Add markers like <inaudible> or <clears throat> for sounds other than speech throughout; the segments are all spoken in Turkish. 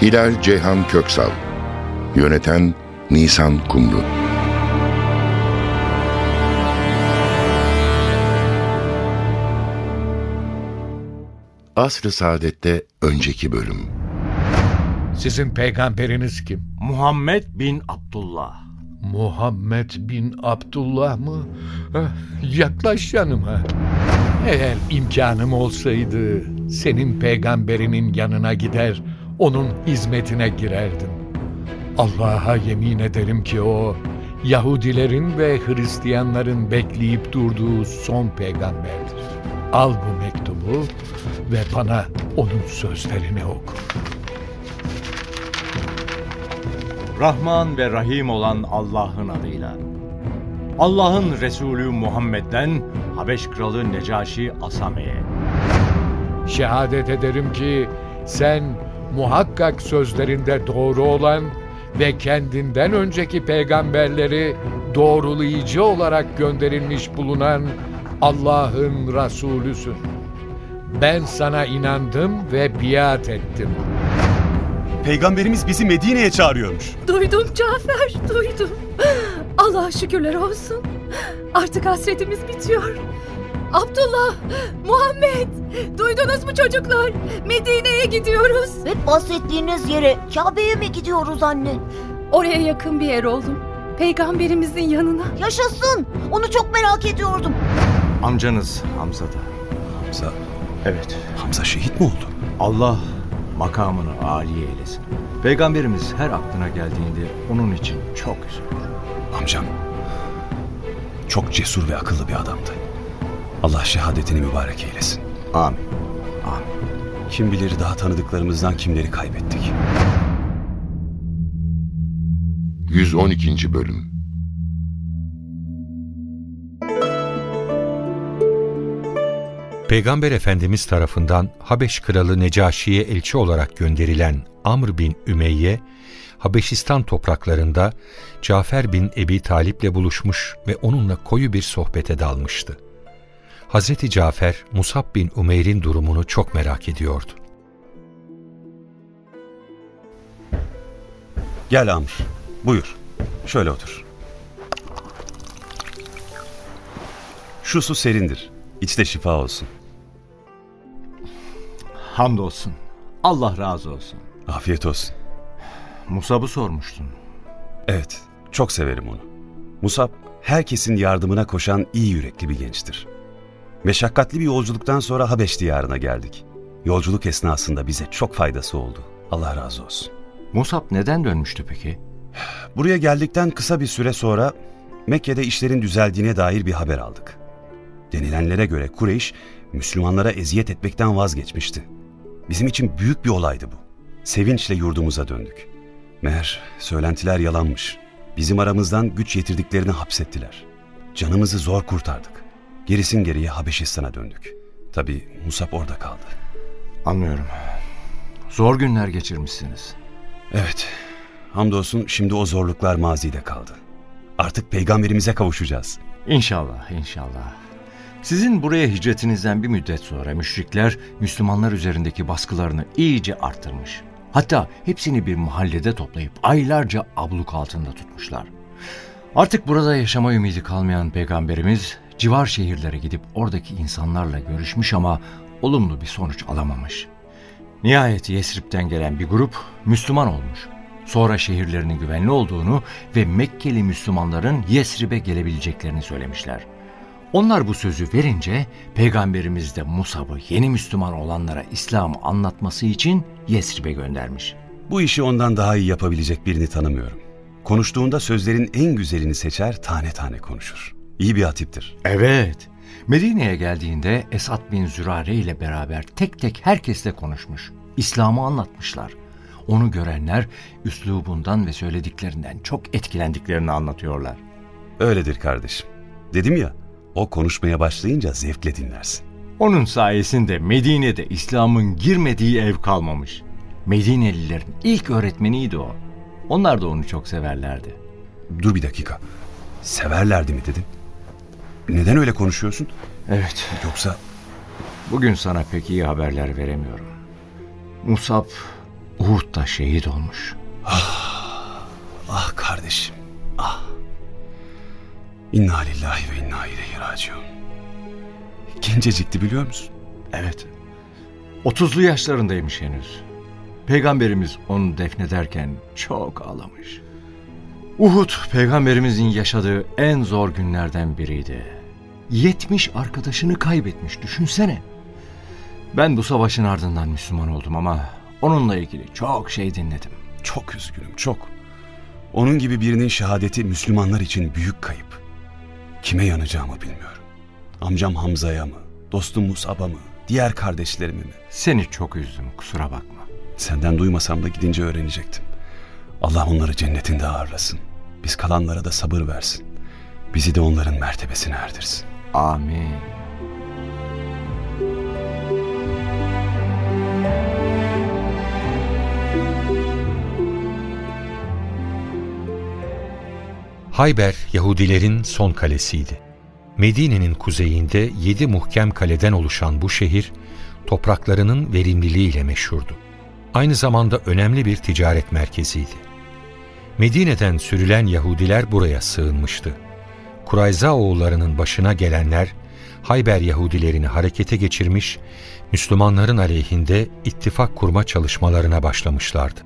Hilal Ceyhan Köksal Yöneten Nisan Kumru Asr-ı Saadet'te önceki bölüm Sizin peygamberiniz kim? Muhammed bin Abdullah. Muhammed bin Abdullah mı? Eh, Yaklaş yanıma. Eğer imkanım olsaydı senin peygamberinin yanına gider, onun hizmetine girerdim. Allah'a yemin ederim ki o Yahudilerin ve Hristiyanların bekleyip durduğu son peygamberdir. Al bu mektubu ve bana onun sözlerini oku. Rahman ve Rahim olan Allah'ın adıyla. Allah'ın Resulü Muhammed'den Habeş Kralı Necaşi Asame'ye. Şehadet ederim ki sen muhakkak sözlerinde doğru olan ve kendinden önceki peygamberleri doğrulayıcı olarak gönderilmiş bulunan Allah'ın Resulüsün. Ben sana inandım ve biat ettim. Peygamberimiz bizi Medine'ye çağırıyormuş. Duydum Cafer, duydum. Allah'a şükürler olsun. Artık hasretimiz bitiyor. Abdullah, Muhammed, duydunuz mu çocuklar? Medine'ye gidiyoruz. Hep bahsettiğiniz yere Kabe'ye mi gidiyoruz anne? Oraya yakın bir yer oğlum. Peygamberimizin yanına. Yaşasın. Onu çok merak ediyordum. Amcanız Hamza da. Hamza, Evet. Hamza şehit mi oldu? Allah makamını âli eylesin. Peygamberimiz her aklına geldiğinde onun için çok üzülür. Amcam çok cesur ve akıllı bir adamdı. Allah şehadetini mübarek eylesin. Amin. Kim bilir daha tanıdıklarımızdan kimleri kaybettik. 112. Bölüm Peygamber Efendimiz tarafından Habeş Kralı Necaşi'ye elçi olarak gönderilen Amr bin Ümeyye, Habeşistan topraklarında Cafer bin Ebi Talip'le buluşmuş ve onunla koyu bir sohbete dalmıştı. Hazreti Cafer, Musab bin Umeyr'in durumunu çok merak ediyordu. Gel Amr, buyur. Şöyle otur. Şu su serindir. İçte şifa olsun. Hamdolsun. Allah razı olsun. Afiyet olsun. Musab'ı sormuştun. Evet, çok severim onu. Musab, herkesin yardımına koşan iyi yürekli bir gençtir. Meşakkatli bir yolculuktan sonra Habeş diyarına geldik. Yolculuk esnasında bize çok faydası oldu. Allah razı olsun. Musab neden dönmüştü peki? Buraya geldikten kısa bir süre sonra Mekke'de işlerin düzeldiğine dair bir haber aldık. Denilenlere göre Kureyş, Müslümanlara eziyet etmekten vazgeçmişti. Bizim için büyük bir olaydı bu. Sevinçle yurdumuza döndük. Meğer söylentiler yalanmış. Bizim aramızdan güç yetirdiklerini hapsettiler. Canımızı zor kurtardık. Gerisin geriye Habeşistan'a döndük. Tabii Musab orada kaldı. Anlıyorum. Zor günler geçirmişsiniz. Evet, hamdolsun şimdi o zorluklar mazide kaldı. Artık peygamberimize kavuşacağız. İnşallah, inşallah. Sizin buraya hicretinizden bir müddet sonra müşrikler Müslümanlar üzerindeki baskılarını iyice arttırmış. Hatta hepsini bir mahallede toplayıp aylarca abluk altında tutmuşlar. Artık burada yaşama ümidi kalmayan peygamberimiz civar şehirlere gidip oradaki insanlarla görüşmüş ama olumlu bir sonuç alamamış. Nihayet Yesrib'den gelen bir grup Müslüman olmuş. Sonra şehirlerinin güvenli olduğunu ve Mekkeli Müslümanların Yesrib'e gelebileceklerini söylemişler. Onlar bu sözü verince Peygamberimiz de Musab'ı yeni Müslüman olanlara İslam'ı anlatması için Yesrib'e göndermiş. Bu işi ondan daha iyi yapabilecek birini tanımıyorum. Konuştuğunda sözlerin en güzelini seçer, tane tane konuşur. İyi bir hatiptir. Evet, Medine'ye geldiğinde Esad bin Zürare ile beraber tek tek herkesle konuşmuş. İslam'ı anlatmışlar. onu görenler üslubundan ve söylediklerinden çok etkilendiklerini anlatıyorlar. Öyledir kardeşim. Dedim ya, o konuşmaya başlayınca zevkle dinlersin. Onun sayesinde Medine'de İslam'ın girmediği ev kalmamış. Medinelilerin ilk öğretmeniydi o. Onlar da onu çok severlerdi. Dur bir dakika. Severlerdi mi dedin? Neden öyle konuşuyorsun? Evet, Yoksa bugün sana pek iyi haberler veremiyorum. Musab Uhud'da şehit olmuş. ah kardeşim. Ah. İnna lillahi ve inna ileyhi raciun. Gencecikti biliyor musun? Evet. 30'lu yaşlarındaymış henüz. Peygamberimiz onu defnederken çok ağlamış. Uhud peygamberimizin yaşadığı en zor günlerden biriydi. 70 arkadaşını kaybetmiş düşünsene. Ben bu savaşın ardından Müslüman oldum ama onunla ilgili çok şey dinledim. Çok üzgünüm, çok. Onun gibi birinin şehadeti Müslümanlar için büyük kayıp. Kime yanacağımı bilmiyorum. Amcam Hamza'ya mı, dostum Musab'a mı, diğer kardeşlerime mi? Seni çok üzdüm kusura bakma. Senden duymasam da gidince öğrenecektim. Allah onları cennetinde ağırlasın. Biz kalanlara da sabır versin. Bizi de onların mertebesine erdirsin. Amin. Hayber Yahudilerin son kalesiydi. Medine'nin kuzeyinde yedi muhkem kaleden oluşan bu şehir, topraklarının verimliliğiyle meşhurdu. Aynı zamanda önemli bir ticaret merkeziydi. Medine'den sürülen Yahudiler buraya sığınmıştı. Kurayza oğullarının başına gelenler, Hayber Yahudilerini harekete geçirmiş, Müslümanların aleyhinde ittifak kurma çalışmalarına başlamışlardı.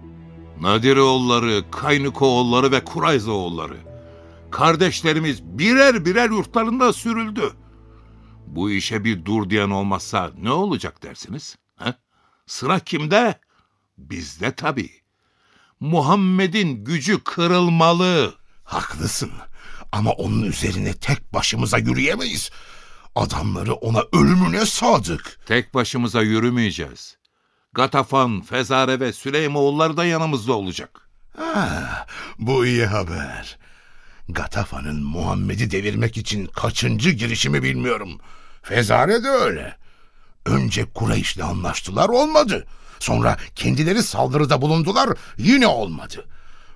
Nadiroğulları, Kaynıkoğulları ve Kurayzoğulları. Kardeşlerimiz birer birer yurtlarında sürüldü. Bu işe bir dur diyen olmazsa ne olacak dersiniz? He? Sıra kimde? Bizde tabii. Muhammed'in gücü kırılmalı. Haklısın. Ama onun üzerine tek başımıza yürüyemeyiz. Adamları ona ölümüne sadık. Tek başımıza yürümeyeceğiz. Gatafan, Fezare ve Süleymoğulları da yanımızda olacak. Ha, bu iyi haber. Gatafa'nın Muhammed'i devirmek için kaçıncı girişimi bilmiyorum. Fezare de öyle. Önce Kureyş'le anlaştılar olmadı. Sonra kendileri saldırıda bulundular yine olmadı.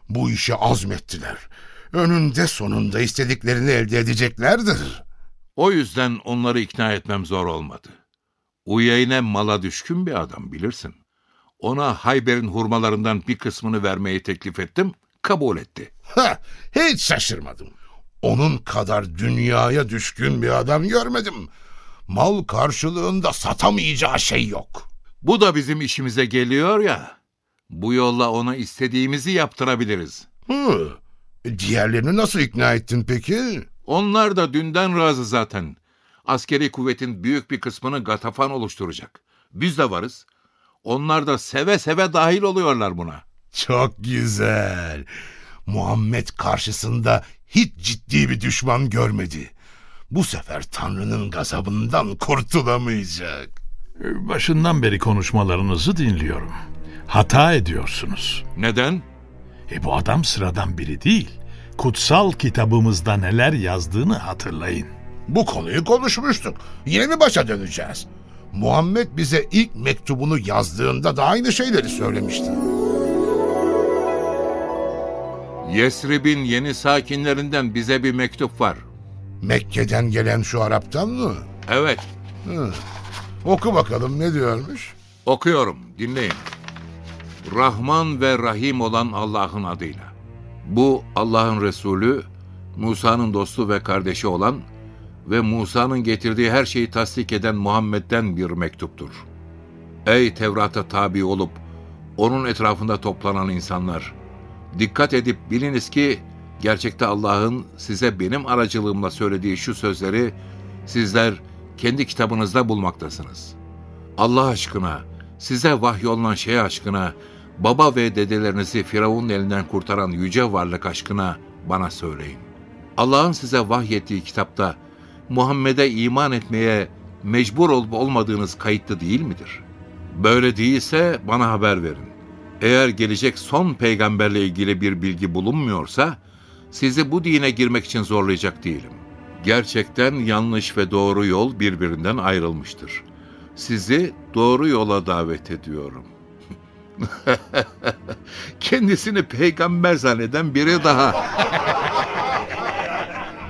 Bu işe azmettiler. Önünde sonunda istediklerini elde edeceklerdir. O yüzden onları ikna etmem zor olmadı. Uyeyne mala düşkün bir adam bilirsin. Ona Hayber'in hurmalarından bir kısmını vermeyi teklif ettim, kabul etti. Ha, hiç şaşırmadım. Onun kadar dünyaya düşkün bir adam görmedim. Mal karşılığında satamayacağı şey yok. Bu da bizim işimize geliyor ya. Bu yolla ona istediğimizi yaptırabiliriz. Hı. Diğerlerini nasıl ikna ettin peki? Onlar da dünden razı zaten. Askeri kuvvetin büyük bir kısmını Gatafan oluşturacak. Biz de varız. Onlar da seve seve dahil oluyorlar buna. Çok güzel. Muhammed karşısında hiç ciddi bir düşman görmedi. Bu sefer Tanrı'nın gazabından kurtulamayacak. Başından beri konuşmalarınızı dinliyorum. Hata ediyorsunuz. Neden? E bu adam sıradan biri değil. Kutsal kitabımızda neler yazdığını hatırlayın. Bu konuyu konuşmuştuk. Yine mi başa döneceğiz? Muhammed bize ilk mektubunu yazdığında da aynı şeyleri söylemişti. Yesrib'in yeni sakinlerinden bize bir mektup var. Mekke'den gelen şu Arap'tan mı? Evet, Hı. Oku bakalım ne diyormuş? okuyorum, dinleyin. Rahman ve Rahim olan Allah'ın adıyla. Bu Allah'ın Resulü, Musa'nın dostu ve kardeşi olan ve Musa'nın getirdiği her şeyi tasdik eden Muhammed'den bir mektuptur. Ey Tevrat'a tabi olup onun etrafında toplanan insanlar! Dikkat edip biliniz ki gerçekte Allah'ın size benim aracılığımla söylediği şu sözleri sizler kendi kitabınızda bulmaktasınız. Allah aşkına, size vahyolunan şey aşkına, baba ve dedelerinizi Firavun'un elinden kurtaran yüce varlık aşkına bana söyleyin. Allah'ın size vahyettiği kitapta Muhammed'e iman etmeye mecbur olup olmadığınız kayıtlı değil midir? Böyle değilse bana haber verin. Eğer gelecek son peygamberle ilgili bir bilgi bulunmuyorsa, sizi bu dine girmek için zorlayacak değilim. Gerçekten yanlış ve doğru yol birbirinden ayrılmıştır. Sizi doğru yola davet ediyorum. <laughs> Kendisini peygamber zanneden biri daha.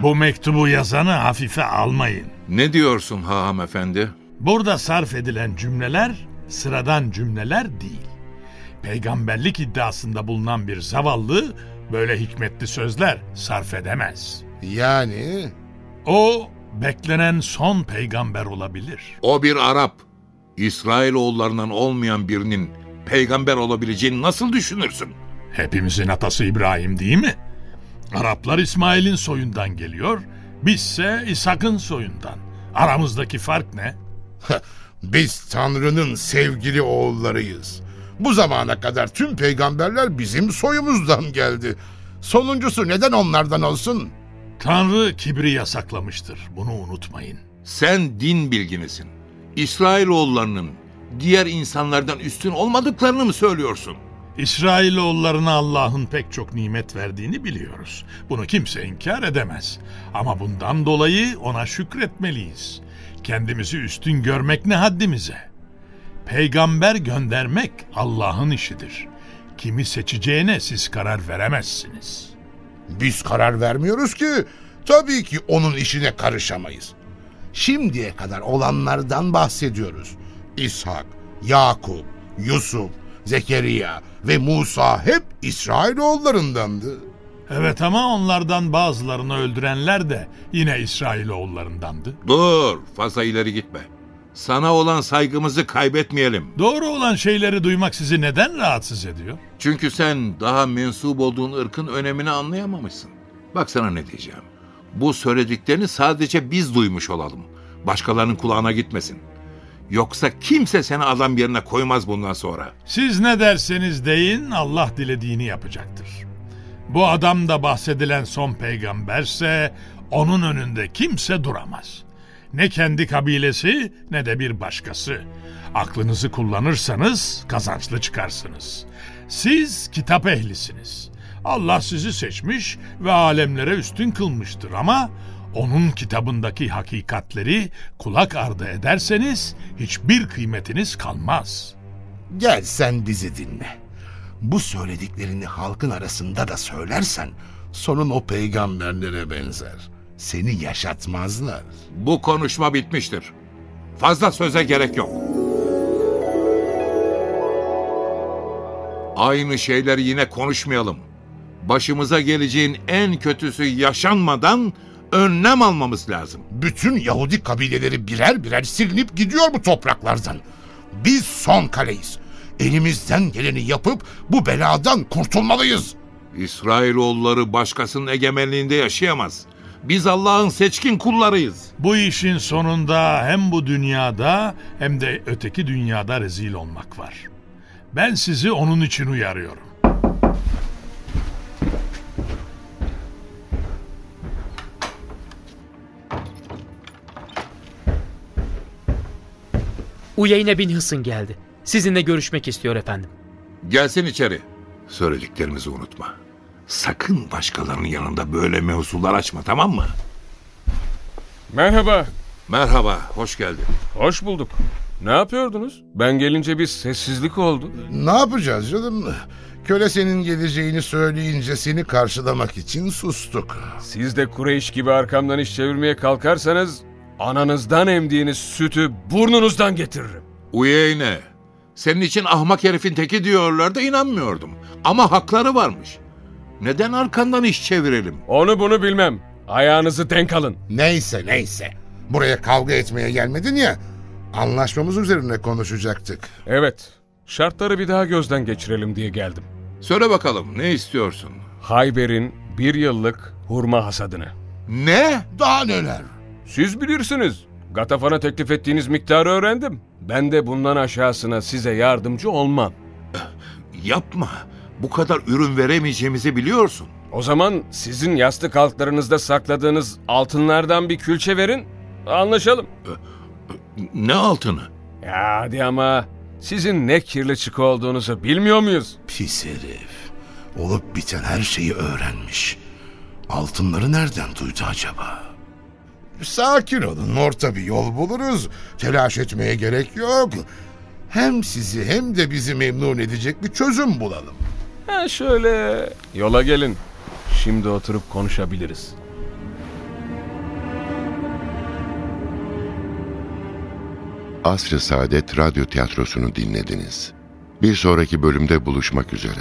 Bu mektubu yazanı hafife almayın. Ne diyorsun haham efendi? Burada sarf edilen cümleler sıradan cümleler değil. Peygamberlik iddiasında bulunan bir zavallı böyle hikmetli sözler sarf edemez. Yani O beklenen son peygamber olabilir. O bir Arap. İsrailoğullarından olmayan birinin peygamber olabileceğini nasıl düşünürsün? Hepimizin atası İbrahim değil mi? Araplar İsmail'in soyundan geliyor, bizse İshak'ın soyundan. Aramızdaki fark ne? biz Tanrı'nın sevgili oğullarıyız. Bu zamana kadar tüm peygamberler bizim soyumuzdan geldi. Sonuncusu neden onlardan olsun? Tanrı kibri yasaklamıştır. Bunu unutmayın. Sen din bilginisin. İsrailoğullarının diğer insanlardan üstün olmadıklarını mı söylüyorsun? İsrailoğullarına Allah'ın pek çok nimet verdiğini biliyoruz. Bunu kimse inkar edemez. Ama bundan dolayı ona şükretmeliyiz. Kendimizi üstün görmek ne haddimize? Peygamber göndermek Allah'ın işidir. Kimi seçeceğine siz karar veremezsiniz. Biz karar vermiyoruz ki. Tabii ki onun işine karışamayız. Şimdiye kadar olanlardan bahsediyoruz. İshak, Yakup, Yusuf, Zekeriya ve Musa hep İsrailoğullarındandı. Evet ama onlardan bazılarını öldürenler de yine İsrailoğullarındandı. Dur, fazla ileri gitme. Sana olan saygımızı kaybetmeyelim. Doğru olan şeyleri duymak sizi neden rahatsız ediyor? Çünkü sen daha mensup olduğun ırkın önemini anlayamamışsın. Bak sana ne diyeceğim. Bu söylediklerini sadece biz duymuş olalım. Başkalarının kulağına gitmesin. Yoksa kimse seni adam yerine koymaz bundan sonra. Siz ne derseniz deyin Allah dilediğini yapacaktır. Bu adam da bahsedilen son peygamberse onun önünde kimse duramaz. Ne kendi kabilesi ne de bir başkası. Aklınızı kullanırsanız kazançlı çıkarsınız. Siz kitap ehlisiniz. Allah sizi seçmiş ve alemlere üstün kılmıştır ama onun kitabındaki hakikatleri kulak ardı ederseniz hiçbir kıymetiniz kalmaz. Gel sen bizi dinle. Bu söylediklerini halkın arasında da söylersen sonun o peygamberlere benzer. Seni yaşatmazlar. Bu konuşma bitmiştir. Fazla söze gerek yok. Aynı şeyleri yine konuşmayalım. Başımıza geleceğin en kötüsü yaşanmadan önlem almamız lazım. Bütün Yahudi kabileleri birer birer silinip gidiyor bu topraklardan. Biz son kaleyiz. Elimizden geleni yapıp bu beladan kurtulmalıyız. İsrailoğulları başkasının egemenliğinde yaşayamaz. Biz Allah'ın seçkin kullarıyız. Bu işin sonunda hem bu dünyada hem de öteki dünyada rezil olmak var. Ben sizi onun için uyarıyorum. Uyeyne bin Hısın geldi. Sizinle görüşmek istiyor efendim. Gelsin içeri. Söylediklerimizi unutma. Sakın başkalarının yanında böyle mevzular açma tamam mı? Merhaba. Merhaba, hoş geldin. Hoş bulduk. Ne yapıyordunuz? Ben gelince bir sessizlik oldu. Ne yapacağız canım? Köle senin geleceğini söyleyince seni karşılamak için sustuk. Siz de Kureyş gibi arkamdan iş çevirmeye kalkarsanız ananızdan emdiğiniz sütü burnunuzdan getiririm. Uyeyne, senin için ahmak herifin teki diyorlar da inanmıyordum. Ama hakları varmış. Neden arkandan iş çevirelim? Onu bunu bilmem. Ayağınızı denk alın. Neyse neyse. Buraya kavga etmeye gelmedin ya. Anlaşmamız üzerine konuşacaktık. Evet. Şartları bir daha gözden geçirelim diye geldim. Söyle bakalım ne istiyorsun? Hayber'in bir yıllık hurma hasadını. Ne? Daha neler? Siz bilirsiniz. Gatafan'a teklif ettiğiniz miktarı öğrendim. Ben de bundan aşağısına size yardımcı olmam. <clears throat> Yapma. Bu kadar ürün veremeyeceğimizi biliyorsun. O zaman sizin yastık altlarınızda sakladığınız altınlardan bir külçe verin. Anlaşalım. Ne altını? Ya hadi ama Sizin ne kirli çıkı olduğunuzu bilmiyor muyuz? Pis herif. Olup biten her şeyi öğrenmiş. Altınları nereden duydu acaba? Sakin olun, orta bir yol buluruz. Telaş etmeye gerek yok. Hem sizi hem de bizi memnun edecek bir çözüm bulalım. Ha şöyle yola gelin. Şimdi oturup konuşabiliriz. Asr-ı Saadet Radyo Tiyatrosu'nu dinlediniz. Bir sonraki bölümde buluşmak üzere.